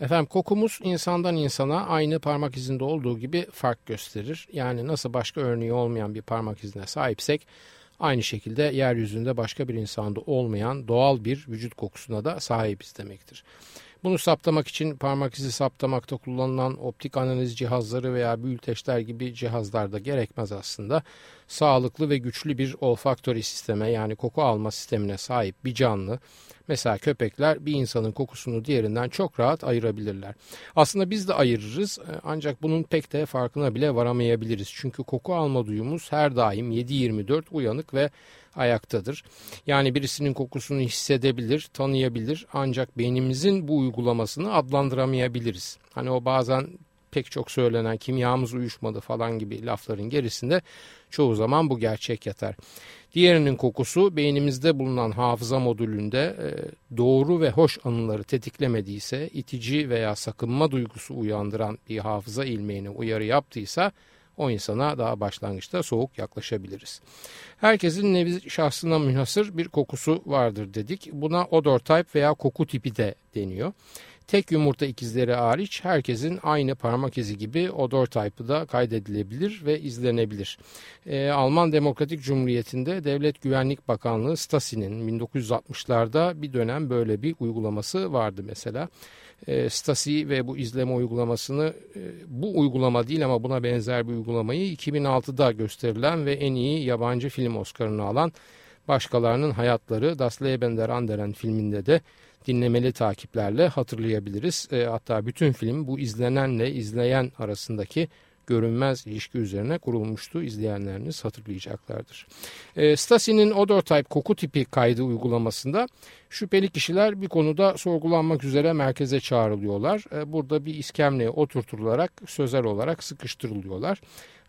Efendim kokumuz insandan insana aynı parmak izinde olduğu gibi fark gösterir. Yani nasıl başka örneği olmayan bir parmak izine sahipsek aynı şekilde yeryüzünde başka bir insanda olmayan doğal bir vücut kokusuna da sahibiz demektir. Bunu saptamak için parmak izi saptamakta kullanılan optik analiz cihazları veya büyüteçler gibi cihazlar da gerekmez aslında. Sağlıklı ve güçlü bir olfaktori sisteme yani koku alma sistemine sahip bir canlı Mesela köpekler bir insanın kokusunu diğerinden çok rahat ayırabilirler. Aslında biz de ayırırız e, ancak bunun pek de farkına bile varamayabiliriz. Çünkü koku alma duyumuz her daim 7-24 uyanık ve ayaktadır. Yani birisinin kokusunu hissedebilir, tanıyabilir ancak beynimizin bu uygulamasını adlandıramayabiliriz. Hani o bazen pek çok söylenen kimyamız uyuşmadı falan gibi lafların gerisinde çoğu zaman bu gerçek yatar. Diğerinin kokusu beynimizde bulunan hafıza modülünde e, doğru ve hoş anıları tetiklemediyse, itici veya sakınma duygusu uyandıran bir hafıza ilmeğine uyarı yaptıysa o insana daha başlangıçta soğuk yaklaşabiliriz. Herkesin nevi şahsına münhasır bir kokusu vardır dedik. Buna odor type veya koku tipi de deniyor. Tek yumurta ikizleri hariç herkesin aynı parmak izi gibi odor type'ı da kaydedilebilir ve izlenebilir. Ee, Alman Demokratik Cumhuriyeti'nde Devlet Güvenlik Bakanlığı Stasi'nin 1960'larda bir dönem böyle bir uygulaması vardı mesela. Ee, Stasi ve bu izleme uygulamasını e, bu uygulama değil ama buna benzer bir uygulamayı 2006'da gösterilen ve en iyi yabancı film Oscar'ını alan Başkalarının Hayatları Das Leben der Anderen filminde de dinlemeli takiplerle hatırlayabiliriz. E, hatta bütün film bu izlenenle izleyen arasındaki görünmez ilişki üzerine kurulmuştu. İzleyenleriniz hatırlayacaklardır. E, Stasi'nin Odor Type koku tipi kaydı uygulamasında şüpheli kişiler bir konuda sorgulanmak üzere merkeze çağrılıyorlar. E, burada bir iskemleye oturtularak sözel olarak sıkıştırılıyorlar.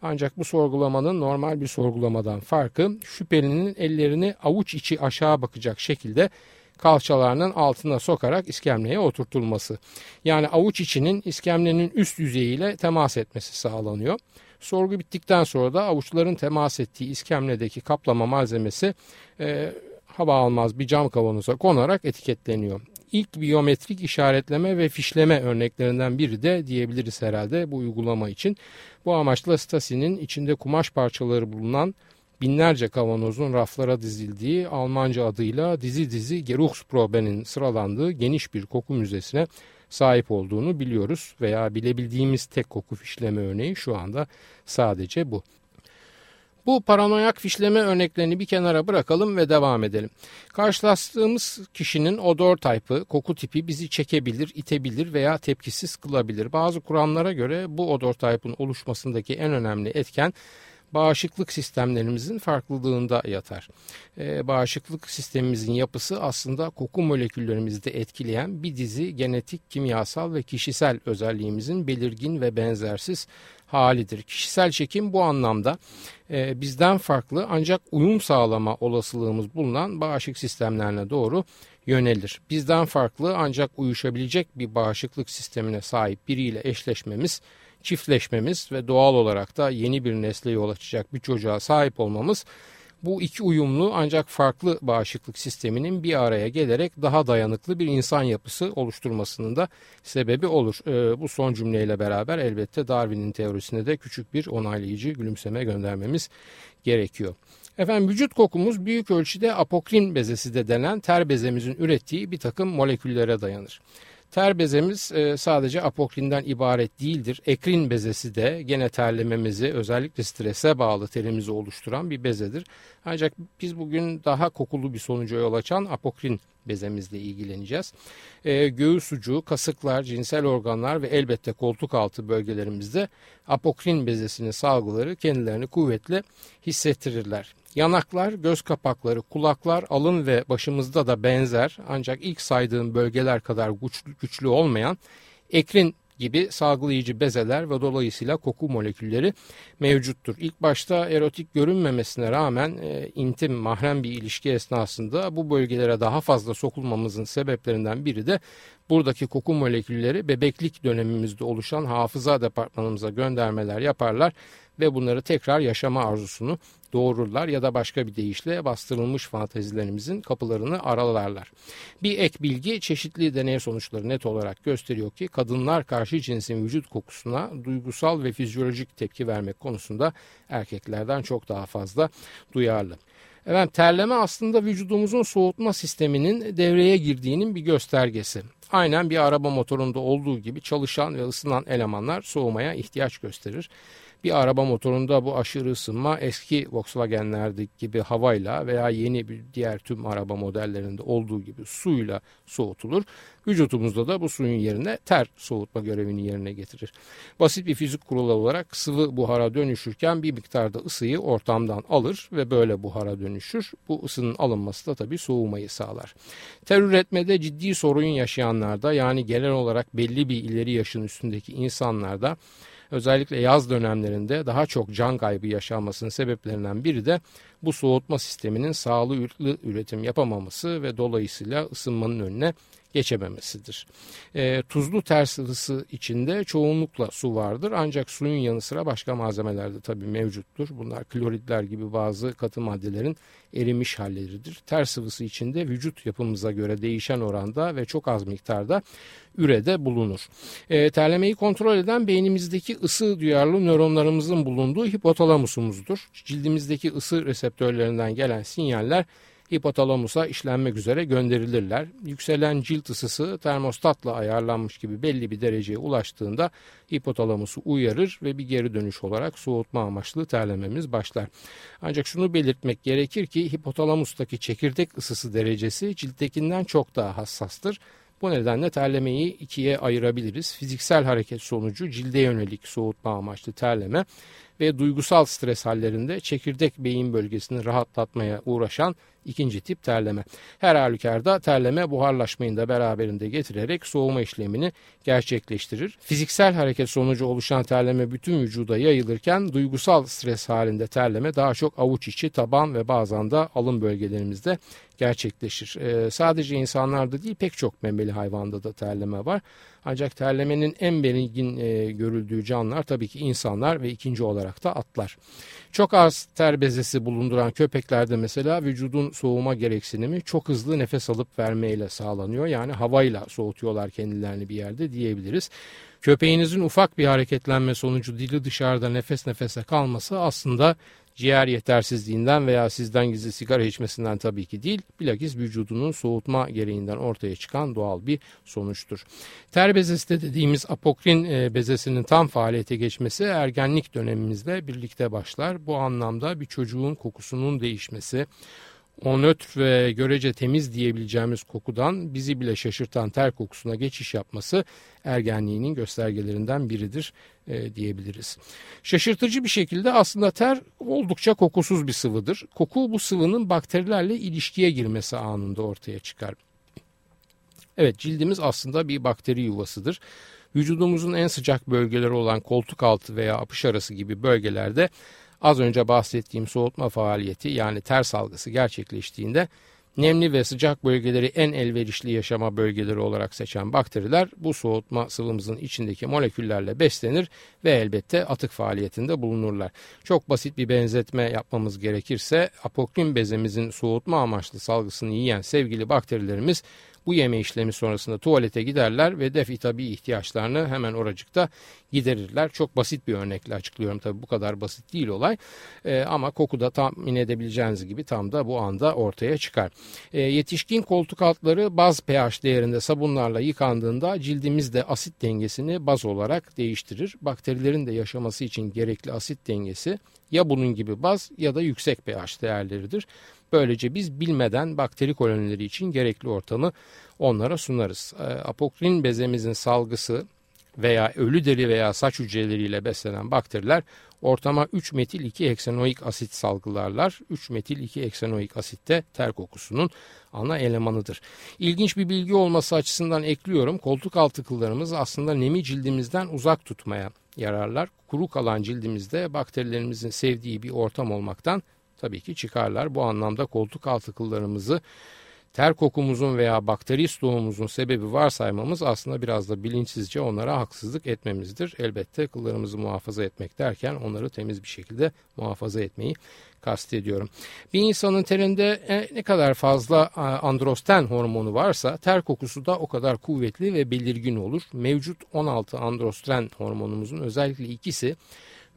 Ancak bu sorgulamanın normal bir sorgulamadan farkı şüphelinin ellerini avuç içi aşağı bakacak şekilde kalçalarının altına sokarak iskemleye oturtulması. Yani avuç içinin iskemlenin üst yüzeyiyle temas etmesi sağlanıyor. Sorgu bittikten sonra da avuçların temas ettiği iskemledeki kaplama malzemesi e, hava almaz bir cam kavanoza konarak etiketleniyor. İlk biyometrik işaretleme ve fişleme örneklerinden biri de diyebiliriz herhalde bu uygulama için. Bu amaçla Stasi'nin içinde kumaş parçaları bulunan binlerce kavanozun raflara dizildiği Almanca adıyla dizi dizi Geruchsprobe'nin sıralandığı geniş bir koku müzesine sahip olduğunu biliyoruz veya bilebildiğimiz tek koku fişleme örneği şu anda sadece bu. Bu paranoyak fişleme örneklerini bir kenara bırakalım ve devam edelim. Karşılaştığımız kişinin odor type'ı, koku tipi bizi çekebilir, itebilir veya tepkisiz kılabilir. Bazı kuramlara göre bu odor type'ın oluşmasındaki en önemli etken bağışıklık sistemlerimizin farklılığında yatar. Ee, bağışıklık sistemimizin yapısı aslında koku moleküllerimizi de etkileyen bir dizi genetik, kimyasal ve kişisel özelliğimizin belirgin ve benzersiz halidir. Kişisel çekim bu anlamda e, bizden farklı ancak uyum sağlama olasılığımız bulunan bağışık sistemlerine doğru yönelir. Bizden farklı ancak uyuşabilecek bir bağışıklık sistemine sahip biriyle eşleşmemiz çiftleşmemiz ve doğal olarak da yeni bir nesle yol açacak bir çocuğa sahip olmamız bu iki uyumlu ancak farklı bağışıklık sisteminin bir araya gelerek daha dayanıklı bir insan yapısı oluşturmasının da sebebi olur. Ee, bu son cümleyle beraber elbette Darwin'in teorisine de küçük bir onaylayıcı gülümseme göndermemiz gerekiyor. Efendim vücut kokumuz büyük ölçüde apokrin bezesi de denen ter bezemizin ürettiği bir takım moleküllere dayanır. Ter bezemiz e, sadece apokrinden ibaret değildir. Ekrin bezesi de gene terlememizi özellikle strese bağlı terimizi oluşturan bir bezedir. Ancak biz bugün daha kokulu bir sonuca yol açan apokrin bezemizle ilgileneceğiz. E, göğüs ucu, kasıklar, cinsel organlar ve elbette koltuk altı bölgelerimizde apokrin bezesinin salgıları kendilerini kuvvetle hissettirirler. Yanaklar, göz kapakları, kulaklar, alın ve başımızda da benzer ancak ilk saydığım bölgeler kadar güçlü, güçlü olmayan ekrin gibi salgılayıcı bezeler ve dolayısıyla koku molekülleri mevcuttur. İlk başta erotik görünmemesine rağmen e, intim, mahrem bir ilişki esnasında bu bölgelere daha fazla sokulmamızın sebeplerinden biri de buradaki koku molekülleri bebeklik dönemimizde oluşan hafıza departmanımıza göndermeler yaparlar ve bunları tekrar yaşama arzusunu doğururlar ya da başka bir deyişle bastırılmış fantezilerimizin kapılarını aralarlar. Bir ek bilgi çeşitli deney sonuçları net olarak gösteriyor ki kadınlar karşı cinsin vücut kokusuna duygusal ve fizyolojik tepki vermek konusunda erkeklerden çok daha fazla duyarlı. Evet terleme aslında vücudumuzun soğutma sisteminin devreye girdiğinin bir göstergesi. Aynen bir araba motorunda olduğu gibi çalışan ve ısınan elemanlar soğumaya ihtiyaç gösterir. Bir araba motorunda bu aşırı ısınma eski Volkswagen'lerdeki gibi havayla veya yeni bir diğer tüm araba modellerinde olduğu gibi suyla soğutulur. Vücutumuzda da bu suyun yerine ter soğutma görevini yerine getirir. Basit bir fizik kuralı olarak sıvı buhara dönüşürken bir miktarda ısıyı ortamdan alır ve böyle buhara dönüşür. Bu ısının alınması da tabii soğumayı sağlar. Ter üretmede ciddi sorun yaşayanlarda yani genel olarak belli bir ileri yaşın üstündeki insanlarda özellikle yaz dönemlerinde daha çok can kaybı yaşanmasının sebeplerinden biri de bu soğutma sisteminin sağlıklı üretim yapamaması ve dolayısıyla ısınmanın önüne geçememesidir. E, tuzlu ter sıvısı içinde çoğunlukla su vardır ancak suyun yanı sıra başka malzemeler de tabii mevcuttur. Bunlar kloritler gibi bazı katı maddelerin erimiş halleridir. Ter sıvısı içinde vücut yapımıza göre değişen oranda ve çok az miktarda ürede bulunur. E, terlemeyi kontrol eden beynimizdeki ısı duyarlı nöronlarımızın bulunduğu hipotalamusumuzdur. Cildimizdeki ısı reseptörlerinden gelen sinyaller hipotalamusa işlenmek üzere gönderilirler. Yükselen cilt ısısı termostatla ayarlanmış gibi belli bir dereceye ulaştığında hipotalamusu uyarır ve bir geri dönüş olarak soğutma amaçlı terlememiz başlar. Ancak şunu belirtmek gerekir ki hipotalamustaki çekirdek ısısı derecesi cilttekinden çok daha hassastır. Bu nedenle terlemeyi ikiye ayırabiliriz. Fiziksel hareket sonucu cilde yönelik soğutma amaçlı terleme ve duygusal stres hallerinde çekirdek beyin bölgesini rahatlatmaya uğraşan ikinci tip terleme. Her halükarda terleme buharlaşmayı da beraberinde getirerek soğuma işlemini gerçekleştirir. Fiziksel hareket sonucu oluşan terleme bütün vücuda yayılırken duygusal stres halinde terleme daha çok avuç içi, taban ve bazen de alın bölgelerimizde gerçekleşir. Ee, sadece insanlarda değil pek çok memeli hayvanda da terleme var. Ancak terlemenin en belirgin e, görüldüğü canlılar tabii ki insanlar ve ikinci olarak da atlar. Çok az ter bezesi bulunduran köpeklerde mesela vücudun soğuma gereksinimi çok hızlı nefes alıp vermeyle sağlanıyor. Yani havayla soğutuyorlar kendilerini bir yerde diyebiliriz. Köpeğinizin ufak bir hareketlenme sonucu dili dışarıda nefes nefese kalması aslında ciğer yetersizliğinden veya sizden gizli sigara içmesinden tabii ki değil, bilakis vücudunun soğutma gereğinden ortaya çıkan doğal bir sonuçtur. Ter bezesi de dediğimiz apokrin e, bezesinin tam faaliyete geçmesi ergenlik dönemimizle birlikte başlar. Bu anlamda bir çocuğun kokusunun değişmesi, o nötr ve görece temiz diyebileceğimiz kokudan bizi bile şaşırtan ter kokusuna geçiş yapması ergenliğinin göstergelerinden biridir e, diyebiliriz. Şaşırtıcı bir şekilde aslında ter oldukça kokusuz bir sıvıdır. Koku bu sıvının bakterilerle ilişkiye girmesi anında ortaya çıkar. Evet cildimiz aslında bir bakteri yuvasıdır. Vücudumuzun en sıcak bölgeleri olan koltuk altı veya apış arası gibi bölgelerde Az önce bahsettiğim soğutma faaliyeti yani ter salgısı gerçekleştiğinde nemli ve sıcak bölgeleri en elverişli yaşama bölgeleri olarak seçen bakteriler bu soğutma sıvımızın içindeki moleküllerle beslenir ve elbette atık faaliyetinde bulunurlar. Çok basit bir benzetme yapmamız gerekirse apokrin bezemizin soğutma amaçlı salgısını yiyen sevgili bakterilerimiz bu yeme işlemi sonrasında tuvalete giderler ve defi tabi ihtiyaçlarını hemen oracıkta giderirler. Çok basit bir örnekle açıklıyorum tabi bu kadar basit değil olay e, ama koku da tahmin edebileceğiniz gibi tam da bu anda ortaya çıkar. E, yetişkin koltuk altları baz pH değerinde sabunlarla yıkandığında cildimizde asit dengesini baz olarak değiştirir. Bakterilerin de yaşaması için gerekli asit dengesi ya bunun gibi baz ya da yüksek pH değerleridir. Böylece biz bilmeden bakteri kolonileri için gerekli ortamı onlara sunarız. Ee, apokrin bezemizin salgısı veya ölü deri veya saç hücreleriyle beslenen bakteriler ortama 3 metil 2 heksanoik asit salgılarlar. 3 metil 2 heksanoik asit de ter kokusunun ana elemanıdır. İlginç bir bilgi olması açısından ekliyorum. Koltuk altı kıllarımız aslında nemi cildimizden uzak tutmaya yararlar. Kuru kalan cildimizde bakterilerimizin sevdiği bir ortam olmaktan tabii ki çıkarlar. Bu anlamda koltuk altı kıllarımızı ter kokumuzun veya bakteri stoğumuzun sebebi varsaymamız aslında biraz da bilinçsizce onlara haksızlık etmemizdir. Elbette kıllarımızı muhafaza etmek derken onları temiz bir şekilde muhafaza etmeyi kastediyorum. Bir insanın terinde e, ne kadar fazla e, androsten hormonu varsa ter kokusu da o kadar kuvvetli ve belirgin olur. Mevcut 16 androsten hormonumuzun özellikle ikisi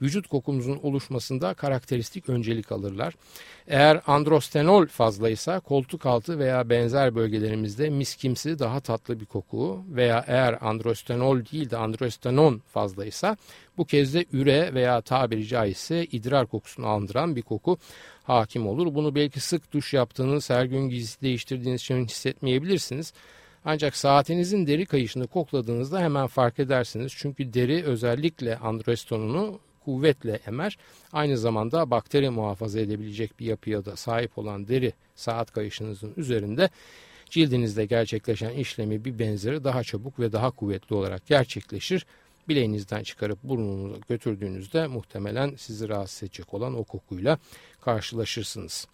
vücut kokumuzun oluşmasında karakteristik öncelik alırlar. Eğer androstenol fazlaysa koltuk altı veya benzer bölgelerimizde miskimsi daha tatlı bir koku veya eğer androstenol değil de androstenon fazlaysa bu kez de üre veya tabiri caizse idrar kokusunu andıran bir koku hakim olur. Bunu belki sık duş yaptığınız, her gün giysi değiştirdiğiniz için hissetmeyebilirsiniz. Ancak saatinizin deri kayışını kokladığınızda hemen fark edersiniz. Çünkü deri özellikle androstenonu kuvvetle emer. Aynı zamanda bakteri muhafaza edebilecek bir yapıya da sahip olan deri saat kayışınızın üzerinde cildinizde gerçekleşen işlemi bir benzeri daha çabuk ve daha kuvvetli olarak gerçekleşir. Bileğinizden çıkarıp burnunuza götürdüğünüzde muhtemelen sizi rahatsız edecek olan o kokuyla karşılaşırsınız.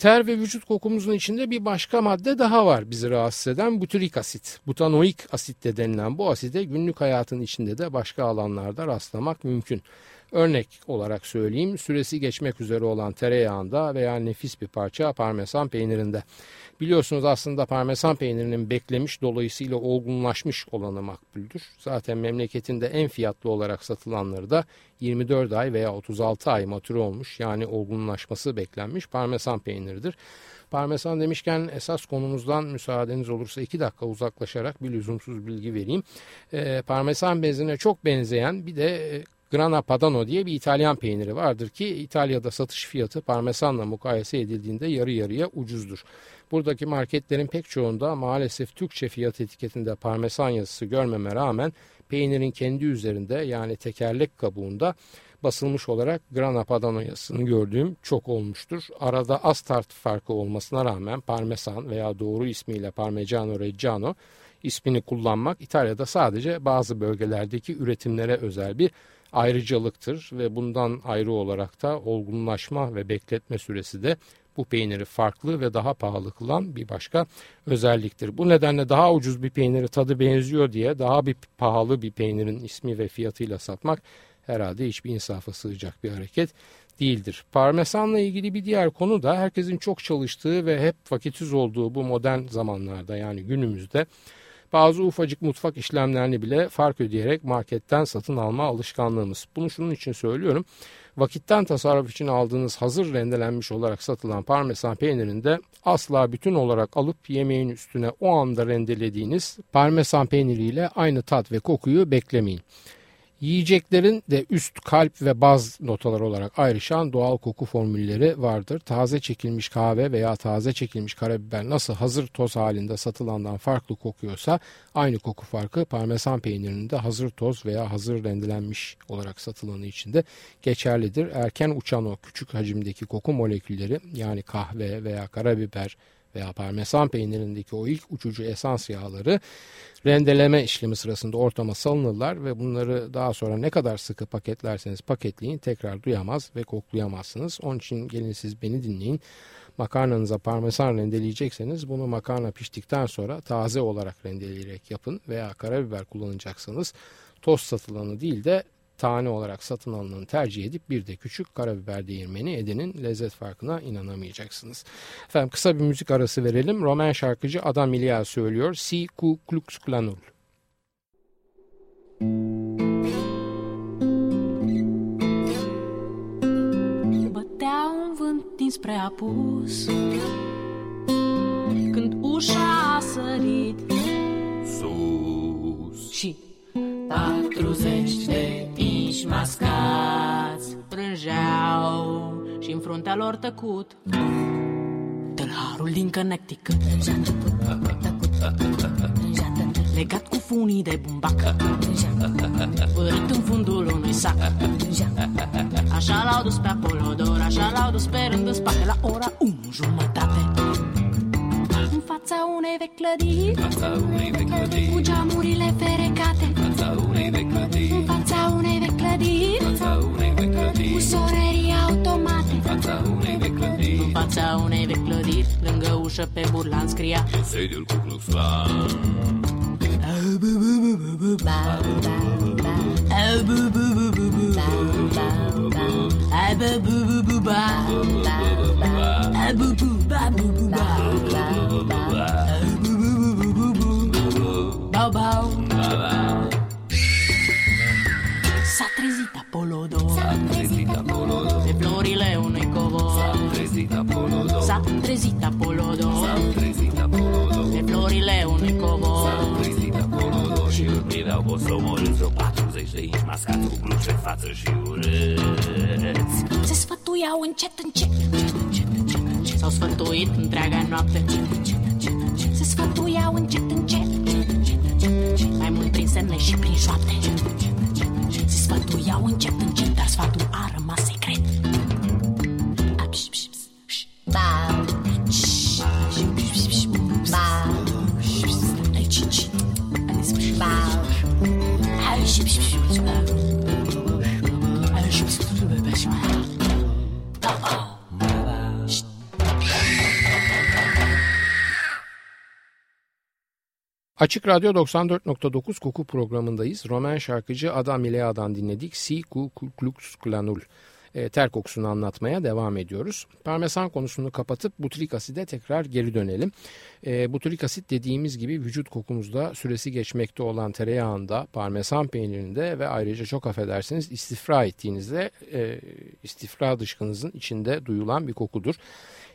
Ter ve vücut kokumuzun içinde bir başka madde daha var bizi rahatsız eden butyrik asit. Butanoik asit de denilen bu aside günlük hayatın içinde de başka alanlarda rastlamak mümkün. Örnek olarak söyleyeyim süresi geçmek üzere olan tereyağında veya nefis bir parça parmesan peynirinde. Biliyorsunuz aslında parmesan peynirinin beklemiş dolayısıyla olgunlaşmış olanı makbuldür. Zaten memleketinde en fiyatlı olarak satılanları da 24 ay veya 36 ay matür olmuş yani olgunlaşması beklenmiş parmesan peyniridir. Parmesan demişken esas konumuzdan müsaadeniz olursa iki dakika uzaklaşarak bir lüzumsuz bilgi vereyim. E, parmesan bezine çok benzeyen bir de e, Grana Padano diye bir İtalyan peyniri vardır ki İtalya'da satış fiyatı parmesanla mukayese edildiğinde yarı yarıya ucuzdur. Buradaki marketlerin pek çoğunda maalesef Türkçe fiyat etiketinde parmesan yazısı görmeme rağmen peynirin kendi üzerinde yani tekerlek kabuğunda basılmış olarak Grana Padano yazısını gördüğüm çok olmuştur. Arada az tart farkı olmasına rağmen parmesan veya doğru ismiyle Parmigiano Reggiano ismini kullanmak İtalya'da sadece bazı bölgelerdeki üretimlere özel bir ayrıcalıktır ve bundan ayrı olarak da olgunlaşma ve bekletme süresi de bu peyniri farklı ve daha pahalı kılan bir başka özelliktir. Bu nedenle daha ucuz bir peyniri tadı benziyor diye daha bir pahalı bir peynirin ismi ve fiyatıyla satmak herhalde hiçbir insafa sığacak bir hareket değildir. Parmesanla ilgili bir diğer konu da herkesin çok çalıştığı ve hep vakitsiz olduğu bu modern zamanlarda yani günümüzde bazı ufacık mutfak işlemlerini bile fark ödeyerek marketten satın alma alışkanlığımız. Bunu şunun için söylüyorum. Vakitten tasarruf için aldığınız hazır rendelenmiş olarak satılan parmesan peynirinde asla bütün olarak alıp yemeğin üstüne o anda rendelediğiniz parmesan peyniriyle aynı tat ve kokuyu beklemeyin. Yiyeceklerin de üst, kalp ve baz notalar olarak ayrışan doğal koku formülleri vardır. Taze çekilmiş kahve veya taze çekilmiş karabiber nasıl hazır toz halinde satılandan farklı kokuyorsa aynı koku farkı parmesan peynirinin de hazır toz veya hazır rendelenmiş olarak satılanı için de geçerlidir. Erken uçan o küçük hacimdeki koku molekülleri yani kahve veya karabiber veya parmesan peynirindeki o ilk uçucu esans yağları rendeleme işlemi sırasında ortama salınırlar ve bunları daha sonra ne kadar sıkı paketlerseniz paketleyin tekrar duyamaz ve koklayamazsınız. Onun için gelin siz beni dinleyin. Makarnanıza parmesan rendeleyecekseniz bunu makarna piştikten sonra taze olarak rendeleyerek yapın veya karabiber kullanacaksanız toz satılanı değil de tane olarak satın alınanı tercih edip bir de küçük karabiber değirmeni edinin lezzet farkına inanamayacaksınız. Efendim kısa bir müzik arası verelim. Roman şarkıcı Adam Ilia söylüyor. Si Ku Klux Klanul. Bătea un vânt dinspre apus și în fruntea lor tăcut. Tâlharul din Connecticut. Legat cu funii de bumbac. Vârât în fundul unui sac. Așa l-au dus pe Apolodor Așa l-au dus pe rând în spate. La ora 1 jumătate. În fața unei vechi clădiri. Cu geamurile ferecate. În fața unei vechi clădiri. Cu sonerii automate În fața unei vechi clădiri Lângă ușă pe burlan scria Sediul Ku Klux Klan casca dublu ce față și urâți Se sfătuiau încet, încet, încet, încet, încet, încet. S-au sfătuit întreaga noapte încet, încet, încet, încet. Se sfătuiau încet, încet, încet, încet, încet, încet. Mai mult prin semne și prin șoapte încet, încet, încet, încet. Se sfătuiau încet, încet, dar sfatul a rămas secret Açık Radyo 94.9 Koku programındayız. Roman şarkıcı Adam İlea'dan dinledik. Si Ku Klux Klanul. E, ter kokusunu anlatmaya devam ediyoruz. Parmesan konusunu kapatıp butyrik aside tekrar geri dönelim. E, butyrik asit dediğimiz gibi vücut kokumuzda süresi geçmekte olan tereyağında, parmesan peynirinde ve ayrıca çok affedersiniz istifra ettiğinizde e, istifra dışkınızın içinde duyulan bir kokudur.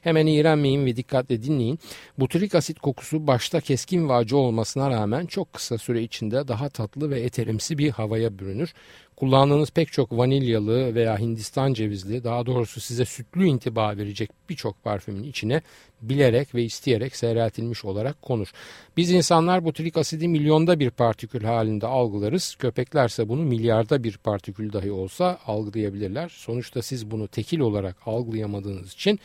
Hemen iğrenmeyin ve dikkatle dinleyin. Butyrik asit kokusu başta keskin ve acı olmasına rağmen çok kısa süre içinde daha tatlı ve eterimsi bir havaya bürünür. Kullandığınız pek çok vanilyalı veya Hindistan cevizli daha doğrusu size sütlü intiba verecek birçok parfümün içine bilerek ve isteyerek seyreltilmiş olarak konur. Biz insanlar butyrik asidi milyonda bir partikül halinde algılarız. Köpeklerse bunu milyarda bir partikül dahi olsa algılayabilirler. Sonuçta siz bunu tekil olarak algılayamadığınız için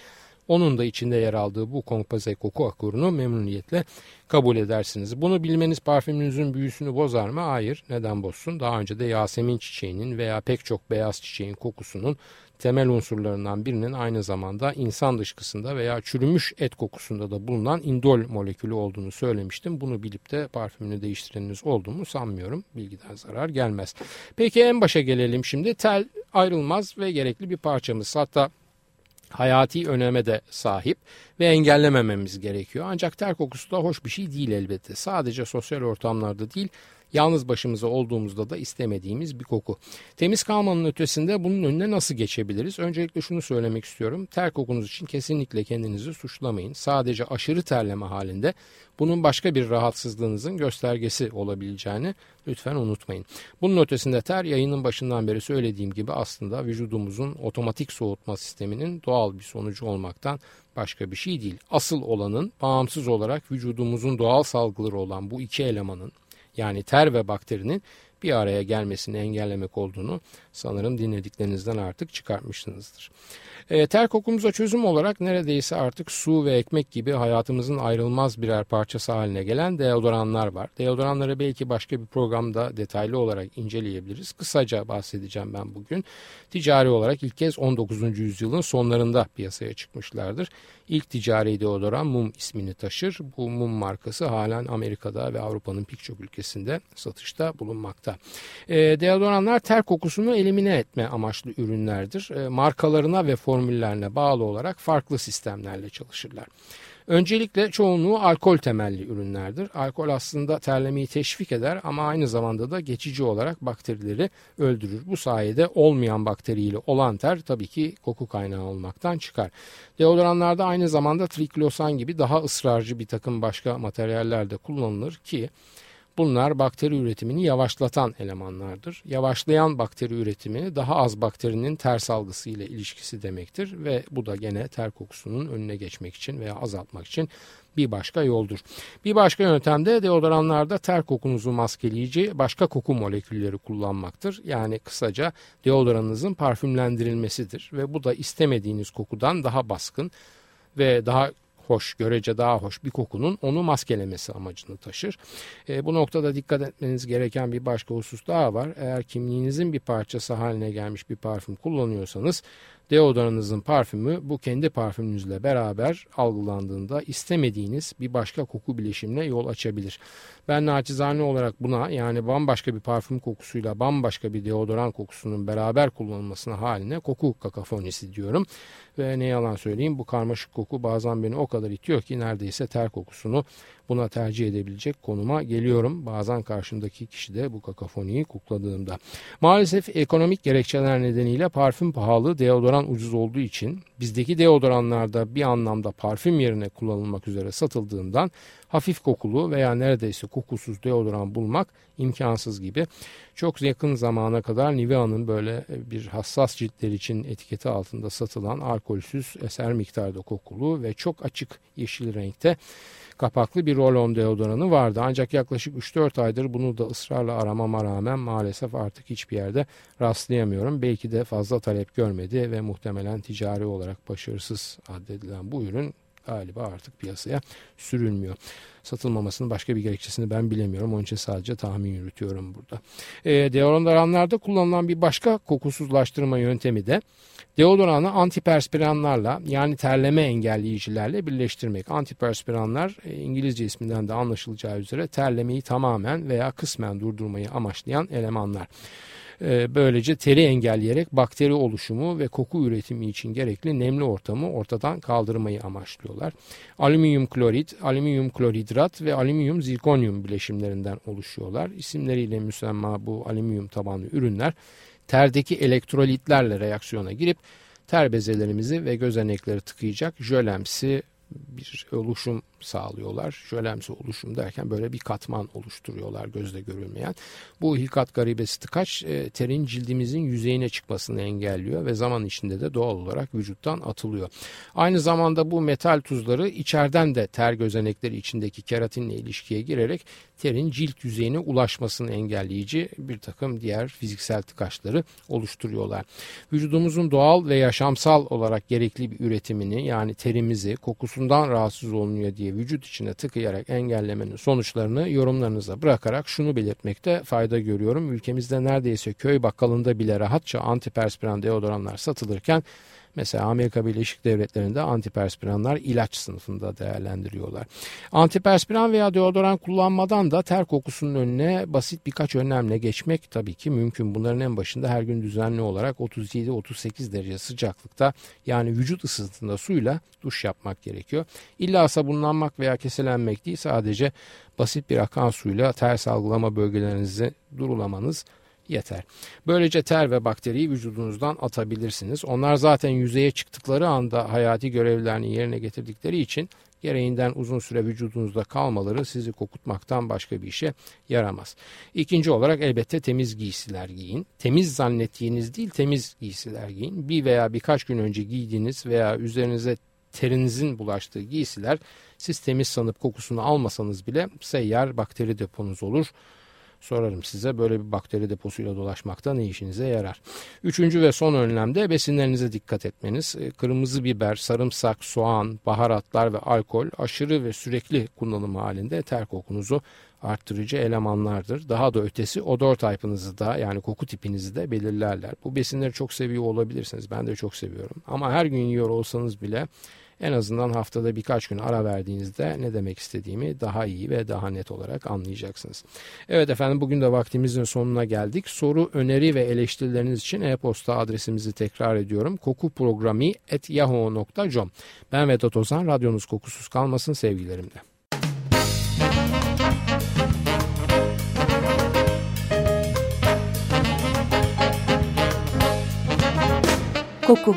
onun da içinde yer aldığı bu kompoze koku akorunu memnuniyetle kabul edersiniz. Bunu bilmeniz parfümünüzün büyüsünü bozar mı? Hayır. Neden bozsun? Daha önce de Yasemin çiçeğinin veya pek çok beyaz çiçeğin kokusunun temel unsurlarından birinin aynı zamanda insan dışkısında veya çürümüş et kokusunda da bulunan indol molekülü olduğunu söylemiştim. Bunu bilip de parfümünü değiştireniniz oldu mu sanmıyorum. Bilgiden zarar gelmez. Peki en başa gelelim şimdi. Tel ayrılmaz ve gerekli bir parçamız. Hatta hayati öneme de sahip ve engellemememiz gerekiyor. Ancak ter kokusu da hoş bir şey değil elbette. Sadece sosyal ortamlarda değil, yalnız başımıza olduğumuzda da istemediğimiz bir koku. Temiz kalmanın ötesinde bunun önüne nasıl geçebiliriz? Öncelikle şunu söylemek istiyorum. Ter kokunuz için kesinlikle kendinizi suçlamayın. Sadece aşırı terleme halinde bunun başka bir rahatsızlığınızın göstergesi olabileceğini lütfen unutmayın. Bunun ötesinde ter yayının başından beri söylediğim gibi aslında vücudumuzun otomatik soğutma sisteminin doğal bir sonucu olmaktan başka bir şey değil. Asıl olanın bağımsız olarak vücudumuzun doğal salgıları olan bu iki elemanın yani ter ve bakterinin bir araya gelmesini engellemek olduğunu sanırım dinlediklerinizden artık çıkartmışsınızdır. E, ter kokumuza çözüm olarak neredeyse artık su ve ekmek gibi hayatımızın ayrılmaz birer parçası haline gelen deodoranlar var. Deodoranları belki başka bir programda detaylı olarak inceleyebiliriz. Kısaca bahsedeceğim ben bugün. Ticari olarak ilk kez 19. yüzyılın sonlarında piyasaya çıkmışlardır. İlk ticari deodoran Mum ismini taşır. Bu Mum markası halen Amerika'da ve Avrupa'nın pek çok ülkesinde satışta bulunmakta. E, deodoranlar ter kokusunu elimine etme amaçlı ürünlerdir. E, markalarına ve formüllerine bağlı olarak farklı sistemlerle çalışırlar. Öncelikle çoğunluğu alkol temelli ürünlerdir. Alkol aslında terlemeyi teşvik eder ama aynı zamanda da geçici olarak bakterileri öldürür. Bu sayede olmayan bakteriyle olan ter tabii ki koku kaynağı olmaktan çıkar. Deodoranlarda aynı zamanda triklosan gibi daha ısrarcı bir takım başka materyaller de kullanılır ki Bunlar bakteri üretimini yavaşlatan elemanlardır. Yavaşlayan bakteri üretimi daha az bakterinin ter salgısı ile ilişkisi demektir ve bu da gene ter kokusunun önüne geçmek için veya azaltmak için bir başka yoldur. Bir başka yöntem de deodoranlarda ter kokunuzu maskeleyici başka koku molekülleri kullanmaktır. Yani kısaca deodoranınızın parfümlendirilmesidir ve bu da istemediğiniz kokudan daha baskın ve daha hoş, görece daha hoş bir kokunun onu maskelemesi amacını taşır. E, bu noktada dikkat etmeniz gereken bir başka husus daha var. Eğer kimliğinizin bir parçası haline gelmiş bir parfüm kullanıyorsanız deodoranınızın parfümü bu kendi parfümünüzle beraber algılandığında istemediğiniz bir başka koku bileşimine yol açabilir. Ben naçizane olarak buna yani bambaşka bir parfüm kokusuyla bambaşka bir deodoran kokusunun beraber kullanılmasına haline koku kakafonisi diyorum. Ve ne yalan söyleyeyim bu karmaşık koku bazen beni o kadar itiyor ki neredeyse ter kokusunu buna tercih edebilecek konuma geliyorum. Bazen karşımdaki kişi de bu kakafoniyi kukladığımda. Maalesef ekonomik gerekçeler nedeniyle parfüm pahalı, deodoran ucuz olduğu için bizdeki deodoranlarda bir anlamda parfüm yerine kullanılmak üzere satıldığından hafif kokulu veya neredeyse kokusuz deodoran bulmak imkansız gibi. Çok yakın zamana kadar Nivea'nın böyle bir hassas ciltler için etiketi altında satılan alkolsüz eser miktarda kokulu ve çok açık yeşil renkte kapaklı bir roll-on deodoranı vardı. Ancak yaklaşık 3-4 aydır bunu da ısrarla aramama rağmen maalesef artık hiçbir yerde rastlayamıyorum. Belki de fazla talep görmedi ve muhtemelen ticari olarak başarısız addedilen bu ürün galiba artık piyasaya sürülmüyor. Satılmamasının başka bir gerekçesini ben bilemiyorum. Onun için sadece tahmin yürütüyorum burada. E, deodoranlarda kullanılan bir başka kokusuzlaştırma yöntemi de deodoranı antiperspiranlarla yani terleme engelleyicilerle birleştirmek. Antiperspiranlar e, İngilizce isminden de anlaşılacağı üzere terlemeyi tamamen veya kısmen durdurmayı amaçlayan elemanlar. Ee, böylece teri engelleyerek bakteri oluşumu ve koku üretimi için gerekli nemli ortamı ortadan kaldırmayı amaçlıyorlar. Alüminyum klorit, alüminyum kloridrat ve alüminyum zirkonyum bileşimlerinden oluşuyorlar. İsimleriyle müsemma bu alüminyum tabanlı ürünler terdeki elektrolitlerle reaksiyona girip ter bezelerimizi ve gözenekleri tıkayacak jölemsi bir oluşum sağlıyorlar. Jölemsi oluşum derken böyle bir katman oluşturuyorlar gözle görülmeyen. Bu hikat garibesi tıkaç e, terin cildimizin yüzeyine çıkmasını engelliyor ve zaman içinde de doğal olarak vücuttan atılıyor. Aynı zamanda bu metal tuzları içeriden de ter gözenekleri içindeki keratinle ilişkiye girerek terin cilt yüzeyine ulaşmasını engelleyici bir takım diğer fiziksel tıkaçları oluşturuyorlar. Vücudumuzun doğal ve yaşamsal olarak gerekli bir üretimini yani terimizi kokusundan rahatsız olunuyor diye vücut içine tıkayarak engellemenin sonuçlarını yorumlarınıza bırakarak şunu belirtmekte fayda görüyorum. Ülkemizde neredeyse köy bakkalında bile rahatça antiperspiran deodoranlar satılırken Mesela Amerika Birleşik Devletleri'nde antiperspiranlar ilaç sınıfında değerlendiriyorlar. Antiperspiran veya deodoran kullanmadan da ter kokusunun önüne basit birkaç önlemle geçmek tabii ki mümkün. Bunların en başında her gün düzenli olarak 37-38 derece sıcaklıkta yani vücut ısısında suyla duş yapmak gerekiyor. İlla sabunlanmak veya keselenmek değil sadece basit bir akan suyla ter salgılama bölgelerinizi durulamanız yeter. Böylece ter ve bakteriyi vücudunuzdan atabilirsiniz. Onlar zaten yüzeye çıktıkları anda hayati görevlerini yerine getirdikleri için gereğinden uzun süre vücudunuzda kalmaları sizi kokutmaktan başka bir işe yaramaz. İkinci olarak elbette temiz giysiler giyin. Temiz zannettiğiniz değil temiz giysiler giyin. Bir veya birkaç gün önce giydiğiniz veya üzerinize terinizin bulaştığı giysiler siz temiz sanıp kokusunu almasanız bile seyyar bakteri deponuz olur sorarım size böyle bir bakteri deposuyla dolaşmakta ne işinize yarar. Üçüncü ve son önlemde besinlerinize dikkat etmeniz. E, kırmızı biber, sarımsak, soğan, baharatlar ve alkol aşırı ve sürekli kullanım halinde ter kokunuzu arttırıcı elemanlardır. Daha da ötesi odor type'ınızı da yani koku tipinizi de belirlerler. Bu besinleri çok seviyor olabilirsiniz. Ben de çok seviyorum. Ama her gün yiyor olsanız bile en azından haftada birkaç gün ara verdiğinizde ne demek istediğimi daha iyi ve daha net olarak anlayacaksınız. Evet efendim bugün de vaktimizin sonuna geldik. Soru, öneri ve eleştirileriniz için e-posta adresimizi tekrar ediyorum. kokuprogrami.yahoo.com Ben Vedat Ozan, radyonuz kokusuz kalmasın sevgilerimle. Koku